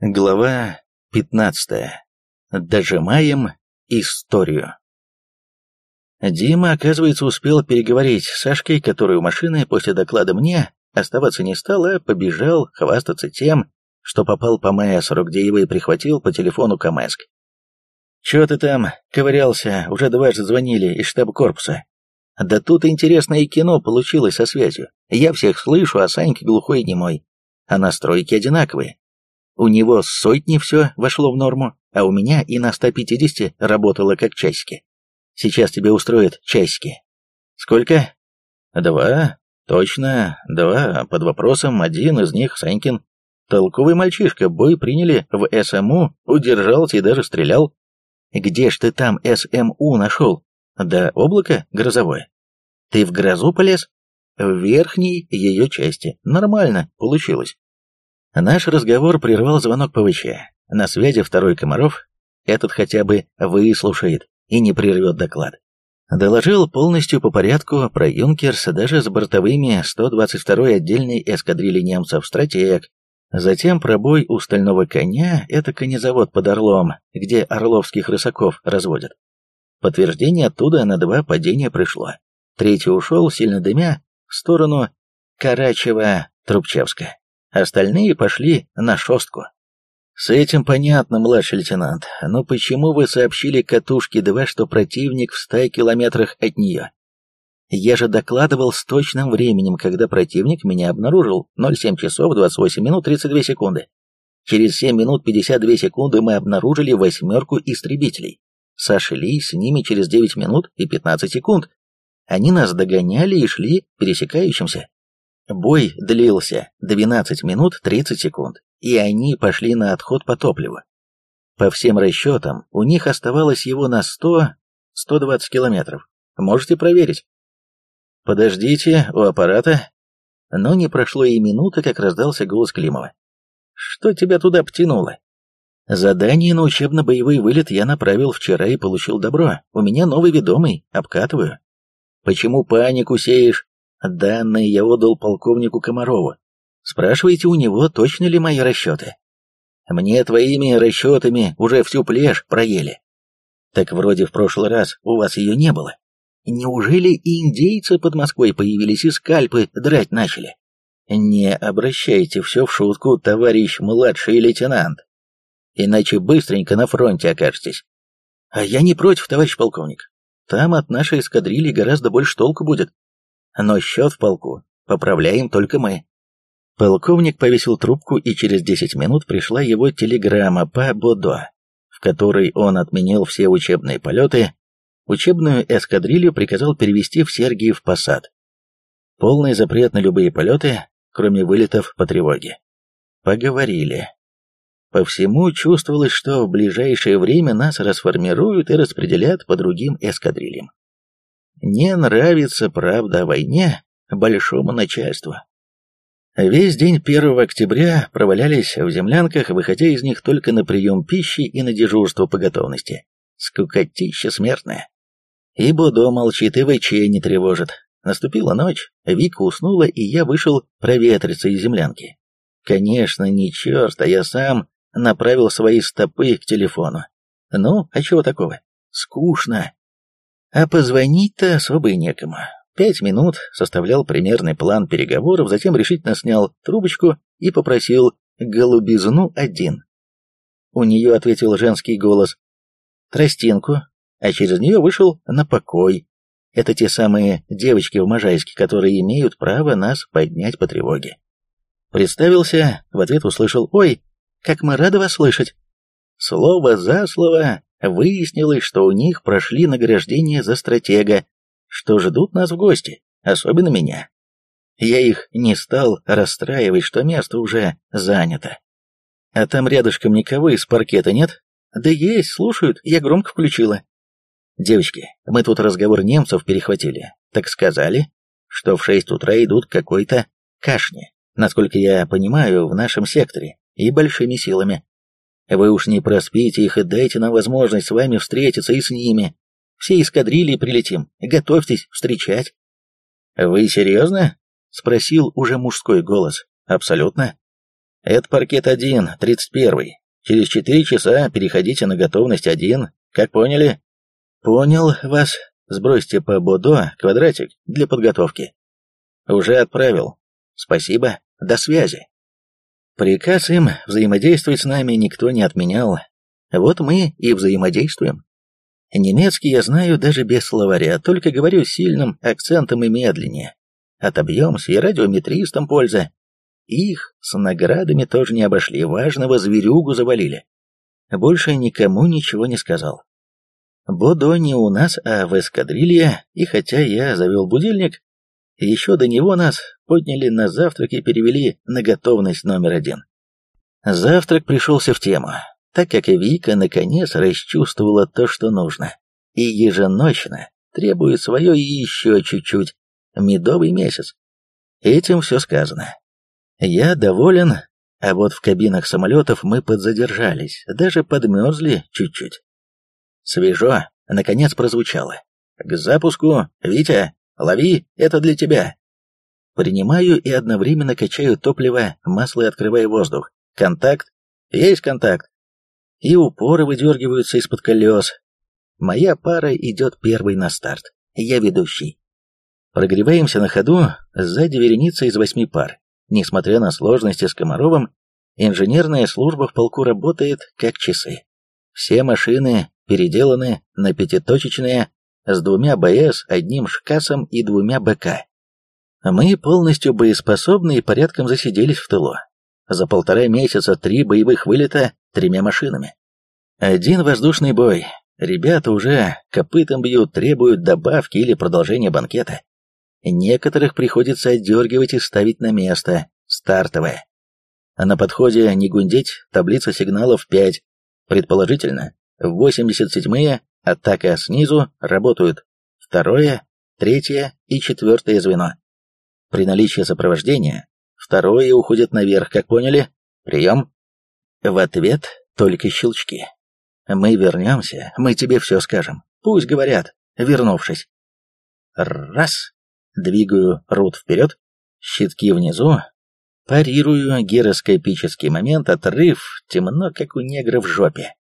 Глава 15. Дожимаем историю. Дима, оказывается, успел переговорить с Сашкой, который у машины после доклада мне оставаться не стал, а побежал хвастаться тем, что попал по МСРу, где его и прихватил по телефону Камэск. «Чё ты там ковырялся? Уже дважды звонили из штаба корпуса. Да тут интересное кино получилось со связью. Я всех слышу, а Санька глухой и немой. А настройки одинаковые. У него с сотни все вошло в норму, а у меня и на 150 работало как часики. Сейчас тебе устроят часики. Сколько? Два. Точно, два. Под вопросом один из них Санькин. Толковый мальчишка, бой приняли в СМУ, удержался и даже стрелял. Где ж ты там СМУ нашел? Да облако грозовое. Ты в грозу полез? В верхней ее части. Нормально получилось. Наш разговор прервал звонок ПВЧ. На связи второй Комаров. Этот хотя бы выслушает и не прервет доклад. Доложил полностью по порядку про Юнкерс даже с бортовыми 122-й отдельной эскадрильи немцев «Стратег». Затем про бой у «Стального коня» — это конезавод под Орлом, где орловских рысаков разводят. Подтверждение оттуда на два падения пришло. Третий ушел, сильно дымя, в сторону Карачева-Трубчевска. Остальные пошли на шостку. С этим понятно, младший лейтенант, но почему вы сообщили Катушке-2, что противник в ста километрах от нее? Я же докладывал с точным временем, когда противник меня обнаружил, 07 часов 28 минут 32 секунды. Через 7 минут 52 секунды мы обнаружили восьмерку истребителей. Сошли с ними через 9 минут и 15 секунд. Они нас догоняли и шли пересекающимся. Бой длился 12 минут 30 секунд, и они пошли на отход по топливу. По всем расчетам, у них оставалось его на 100-120 километров. Можете проверить. Подождите, у аппарата. Но не прошло и минуты, как раздался голос Климова. Что тебя туда птянуло? Задание на учебно-боевой вылет я направил вчера и получил добро. У меня новый ведомый, обкатываю. Почему панику сеешь? Данные я отдал полковнику Комарову. Спрашивайте у него, точно ли мои расчеты. Мне твоими расчетами уже всю плешь проели. Так вроде в прошлый раз у вас ее не было. Неужели и индейцы под Москвой появились и скальпы драть начали? Не обращайте все в шутку, товарищ младший лейтенант. Иначе быстренько на фронте окажетесь. А я не против, товарищ полковник. Там от нашей эскадрильи гораздо больше толку будет но счет в полку поправляем только мы. Полковник повесил трубку, и через 10 минут пришла его телеграмма по Бодо, в которой он отменил все учебные полеты, учебную эскадрилью приказал перевести в Сергиев Посад. Полный запрет на любые полеты, кроме вылетов по тревоге. Поговорили. По всему чувствовалось, что в ближайшее время нас расформируют и распределят по другим эскадрильям. Не нравится правда о войне большому начальству. Весь день 1 октября провалялись в землянках, выходя из них только на прием пищи и на дежурство по готовности. Скукотища смертная. И Бодо молчит, и ВЧ не тревожит. Наступила ночь, Вика уснула, и я вышел проветриться из землянки. Конечно, не черт, а я сам направил свои стопы к телефону. Ну, а чего такого? Скучно. А позвонить-то особо и некому. Пять минут составлял примерный план переговоров, затем решительно снял трубочку и попросил «голубизну один». У нее ответил женский голос «тростинку», а через нее вышел на покой. Это те самые девочки в Можайске, которые имеют право нас поднять по тревоге. Представился, в ответ услышал «Ой, как мы рады вас слышать». Слово за слово Выяснилось, что у них прошли награждение за стратега, что ждут нас в гости, особенно меня. Я их не стал расстраивать, что место уже занято. А там рядышком никого из паркета нет? Да есть, слушают, я громко включила. Девочки, мы тут разговор немцев перехватили. Так сказали, что в шесть утра идут какой-то кашни, насколько я понимаю, в нашем секторе, и большими силами. Вы уж не проспите их и дайте нам возможность с вами встретиться и с ними. Все эскадрильи прилетим. Готовьтесь встречать». «Вы серьезно?» — спросил уже мужской голос. «Абсолютно». Это паркет 1, 31. Через четыре часа переходите на готовность 1. Как поняли? Понял вас. Сбросьте по Бодо квадратик для подготовки. Уже отправил. Спасибо. До связи. Приказ им взаимодействовать с нами никто не отменял. Вот мы и взаимодействуем. Немецкий я знаю даже без словаря, только говорю сильным акцентом и медленнее. Отобьемся, и радиометристам польза. Их с наградами тоже не обошли, важного зверюгу завалили. Больше никому ничего не сказал. Бодо не у нас, а в эскадрилье, и хотя я завел будильник, еще до него нас подняли на завтрак и перевели на готовность номер один. Завтрак пришелся в тему, так как Вика наконец расчувствовала то, что нужно, и еженочно требует свое и еще чуть-чуть, медовый месяц. Этим все сказано. Я доволен, а вот в кабинах самолетов мы подзадержались, даже подмерзли чуть-чуть. Свежо, наконец прозвучало. К запуску, Витя, лови, это для тебя. Принимаю и одновременно качаю топливо, масло и открываю воздух. Контакт. Есть контакт. И упоры выдергиваются из-под колес. Моя пара идет первой на старт. Я ведущий. Прогреваемся на ходу, сзади вереница из восьми пар. Несмотря на сложности с Комаровым, инженерная служба в полку работает как часы. Все машины переделаны на пятиточечные с двумя БС, одним ШКАСом и двумя БК. Мы полностью боеспособны и порядком засиделись в тылу. За полтора месяца три боевых вылета тремя машинами. Один воздушный бой. Ребята уже копытом бьют, требуют добавки или продолжения банкета. Некоторых приходится отдергивать и ставить на место, стартовое. А на подходе не гундеть, таблица сигналов 5. Предположительно, в 87-е атака снизу работают второе, третье и четвертое звено. При наличии сопровождения второе уходит наверх, как поняли? Прием. В ответ только щелчки. Мы вернемся, мы тебе все скажем. Пусть говорят, вернувшись. Раз. Двигаю рут вперед, щитки внизу, парирую гироскопический момент, отрыв, темно, как у негра в жопе.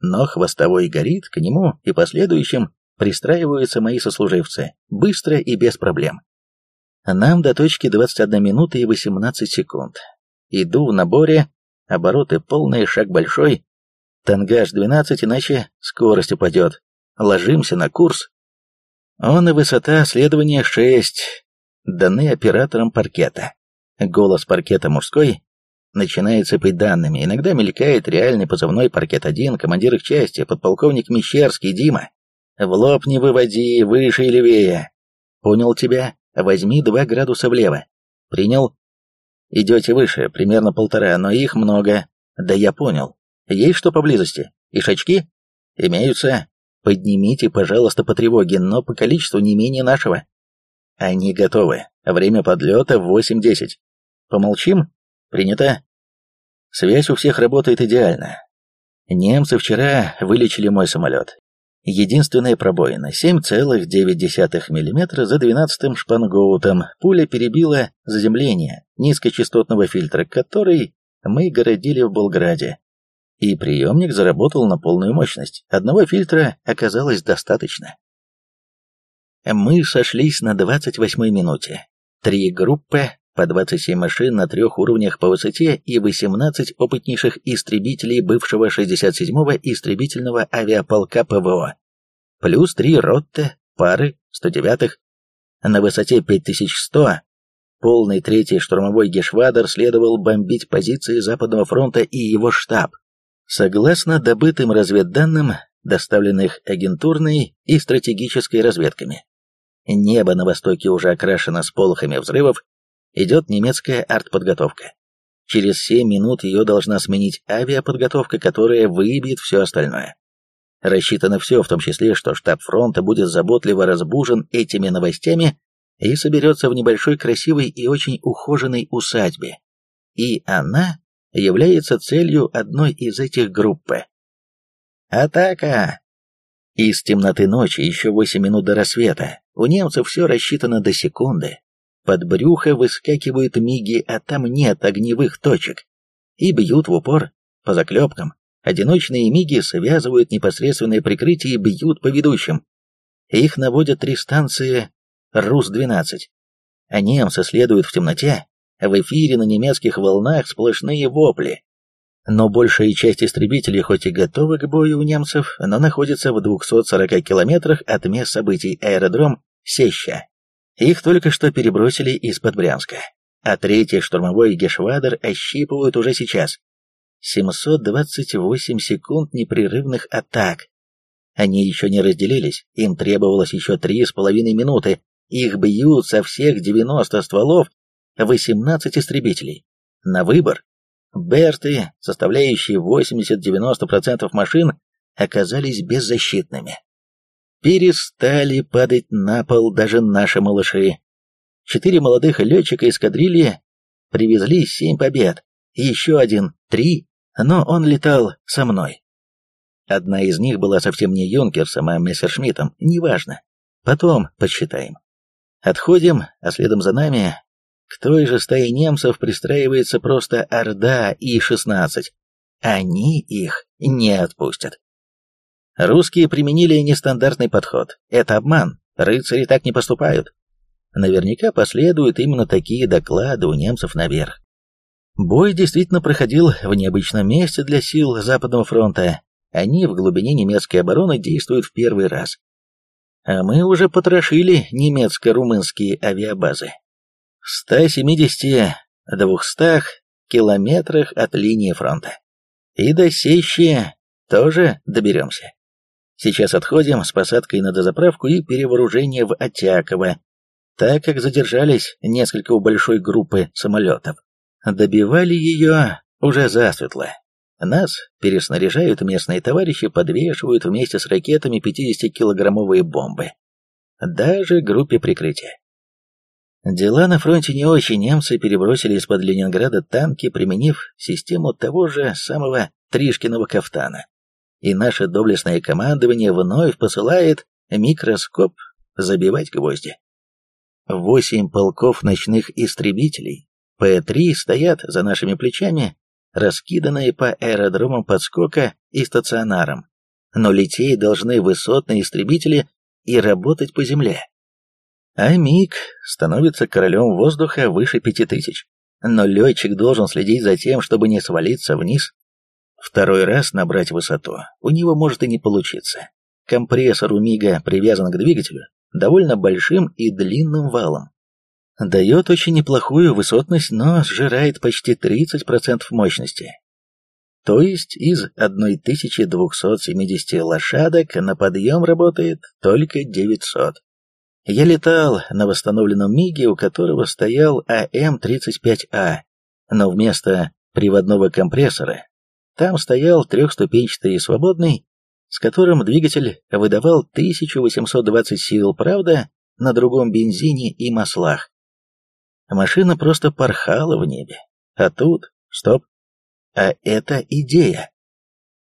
Но хвостовой горит, к нему и последующим пристраиваются мои сослуживцы, быстро и без проблем. Нам до точки 21 минута и 18 секунд. Иду в наборе, обороты полные, шаг большой, тангаж 12, иначе скорость упадет. Ложимся на курс. Он и высота следования 6, даны оператором паркета. Голос паркета мужской, начинает сыпать данными. Иногда мелькает реальный позывной «Паркет-1», командир их части, подполковник Мещерский, Дима. В лоб не выводи, выше и левее. Понял тебя? Возьми два градуса влево. Принял? Идете выше, примерно полтора, но их много. Да я понял. Есть что поблизости? Ишачки? Имеются. Поднимите, пожалуйста, по тревоге, но по количеству не менее нашего. Они готовы. Время подлета в 8.10. Помолчим? Принято. Связь у всех работает идеально. Немцы вчера вылечили мой самолет. Единственная пробоина, 7,9 мм за 12-м шпангоутом, пуля перебила заземление низкочастотного фильтра, который мы городили в Болграде. И приемник заработал на полную мощность. Одного фильтра оказалось достаточно. Мы сошлись на 28-й минуте. Три группы по 27 машин на трех уровнях по высоте и 18 опытнейших истребителей бывшего 67-го истребительного авиаполка ПВО, плюс три ротты, пары 109-х. На высоте 5100 полный третий штурмовой Гешвадер следовал бомбить позиции Западного фронта и его штаб. Согласно добытым разведданным, доставленных агентурной и стратегической разведками. Небо на востоке уже окрашено сполохами взрывов, идет немецкая артподготовка. Через 7 минут ее должна сменить авиаподготовка, которая выбьет все остальное. Рассчитано все, в том числе, что штаб фронта будет заботливо разбужен этими новостями и соберется в небольшой красивой и очень ухоженной усадьбе. И она является целью одной из этих групп. Атака! Из темноты ночи еще 8 минут до рассвета. У немцев все рассчитано до секунды. Под брюхо выскакивают миги, а там нет огневых точек. и бьют в упор, по заклепкам. Одиночные миги связывают непосредственное прикрытие и бьют по ведущим. Их наводят три станции РУС-12. А немцы следуют в темноте, в эфире на немецких волнах сплошные вопли. Но большая часть истребителей хоть и готова к бою у немцев, но находится в 240 километрах от мест событий аэродром Сеща. Их только что перебросили из-под Брянска, а третий штурмовой Гешвадер ощипывают уже сейчас. 728 секунд непрерывных атак. Они еще не разделились, им требовалось еще три с половиной минуты. Их бьют со всех 90 стволов 18 истребителей. На выбор. Берты, составляющие 80-90% машин, оказались беззащитными. Перестали падать на пол даже наши малыши. Четыре молодых летчика эскадрильи привезли семь побед, еще один — три, но он летал со мной. Одна из них была совсем не Юнкерсом, а Мессершмиттом, неважно. Потом подсчитаем. Отходим, а следом за нами к той же стае немцев пристраивается просто Орда И-16. Они их не отпустят. Русские применили нестандартный подход. Это обман. Рыцари так не поступают. Наверняка последуют именно такие доклады у немцев наверх. Бой действительно проходил в необычном месте для сил Западного фронта. Они в глубине немецкой обороны действуют в первый раз. А мы уже потрошили немецко-румынские авиабазы в 170-200 километрах от линии фронта. И до Сещи тоже доберемся. Сейчас отходим с посадкой на дозаправку и перевооружение в Отяково, так как задержались несколько у большой группы самолетов. Добивали ее уже засветло. Нас переснаряжают местные товарищи, подвешивают вместе с ракетами 50-килограммовые бомбы. Даже группе прикрытия. Дела на фронте не очень, немцы перебросили из-под Ленинграда танки, применив систему того же самого Тришкиного кафтана. И наше доблестное командование вновь посылает микроскоп забивать гвозди. Восемь полков ночных истребителей, П-3 стоят за нашими плечами, раскиданные по аэродромам подскока и стационарам. Но лететь должны высотные истребители и работать по земле. А МиГ становится королем воздуха выше пяти тысяч. Но летчик должен следить за тем, чтобы не свалиться вниз. Второй раз набрать высоту у него может и не получиться. Компрессор у МиГа привязан к двигателю довольно большим и длинным валом. Дает очень неплохую высотность, но сжирает почти 30% мощности. То есть из 1270 лошадок на подъем работает только 900. Я летал на восстановленном МиГе, у которого стоял АМ-35А, но вместо приводного компрессора там стоял трехступенчатый свободный, с которым двигатель выдавал 1820 сил, правда, на другом бензине и маслах. Машина просто порхала в небе. А тут, стоп, а это идея.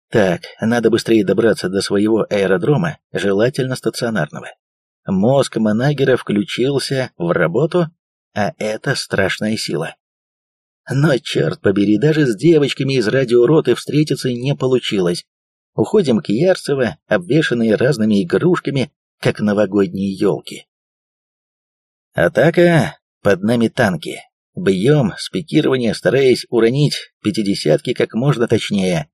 Так, надо быстрее добраться до своего аэродрома, желательно стационарного. Мозг Манагера включился в работу, а это страшная сила. Но, черт побери, даже с девочками из радиороты встретиться не получилось. Уходим к Ярцево, обвешанные разными игрушками, как новогодние елки. Атака, под нами танки. Бьем с пикирования, стараясь уронить пятидесятки как можно точнее.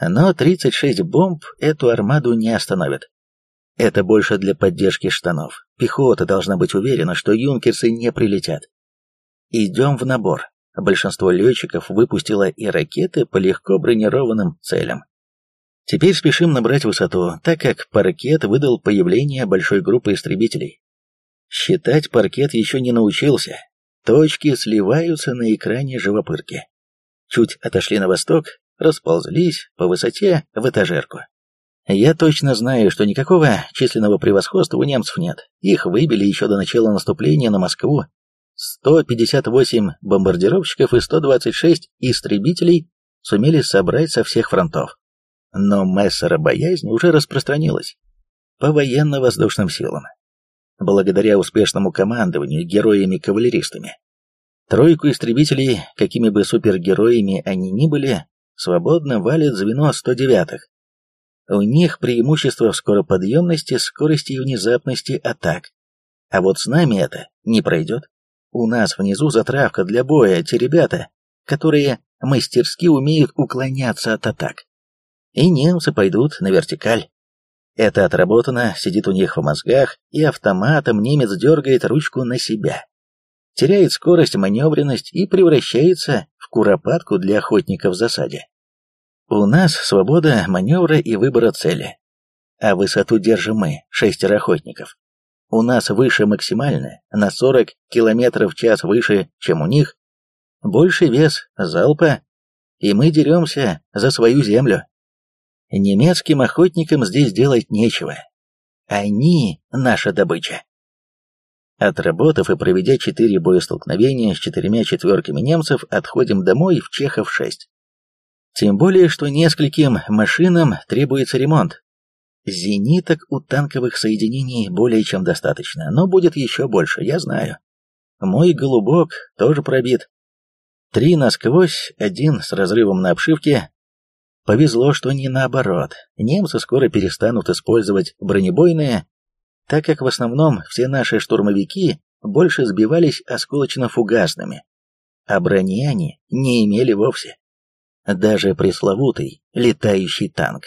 Но 36 бомб эту армаду не остановят. Это больше для поддержки штанов. Пехота должна быть уверена, что юнкерсы не прилетят. Идем в набор. Большинство летчиков выпустило и ракеты по легко бронированным целям. Теперь спешим набрать высоту, так как паркет выдал появление большой группы истребителей. Считать паркет еще не научился. Точки сливаются на экране живопырки. Чуть отошли на восток, расползлись по высоте в этажерку. Я точно знаю, что никакого численного превосходства у немцев нет. Их выбили еще до начала наступления на Москву. 158 бомбардировщиков и 126 истребителей сумели собрать со всех фронтов. Но мессера боязнь уже распространилась по военно-воздушным силам. Благодаря успешному командованию героями-кавалеристами. Тройку истребителей, какими бы супергероями они ни были, свободно валит звено 109-х. У них преимущество в скороподъемности, скорости и внезапности атак. А вот с нами это не пройдет. У нас внизу затравка для боя, те ребята, которые мастерски умеют уклоняться от атак. И немцы пойдут на вертикаль. Это отработано, сидит у них в мозгах, и автоматом немец дергает ручку на себя теряет скорость, маневренность и превращается в куропатку для охотника в засаде. У нас свобода маневра и выбора цели. А высоту держим мы, шестеро охотников. У нас выше максимально, на 40 км в час выше, чем у них. Больше вес, залпа, и мы деремся за свою землю. Немецким охотникам здесь делать нечего. Они наша добыча. Отработав и проведя четыре боестолкновения с четырьмя четверками немцев, отходим домой в Чехов-6. Тем более, что нескольким машинам требуется ремонт. Зениток у танковых соединений более чем достаточно, но будет еще больше, я знаю. Мой голубок тоже пробит. Три насквозь, один с разрывом на обшивке. Повезло, что не наоборот. Немцы скоро перестанут использовать бронебойные, так как в основном все наши штурмовики больше сбивались осколочно-фугасными, а брони они не имели вовсе. Даже пресловутый летающий танк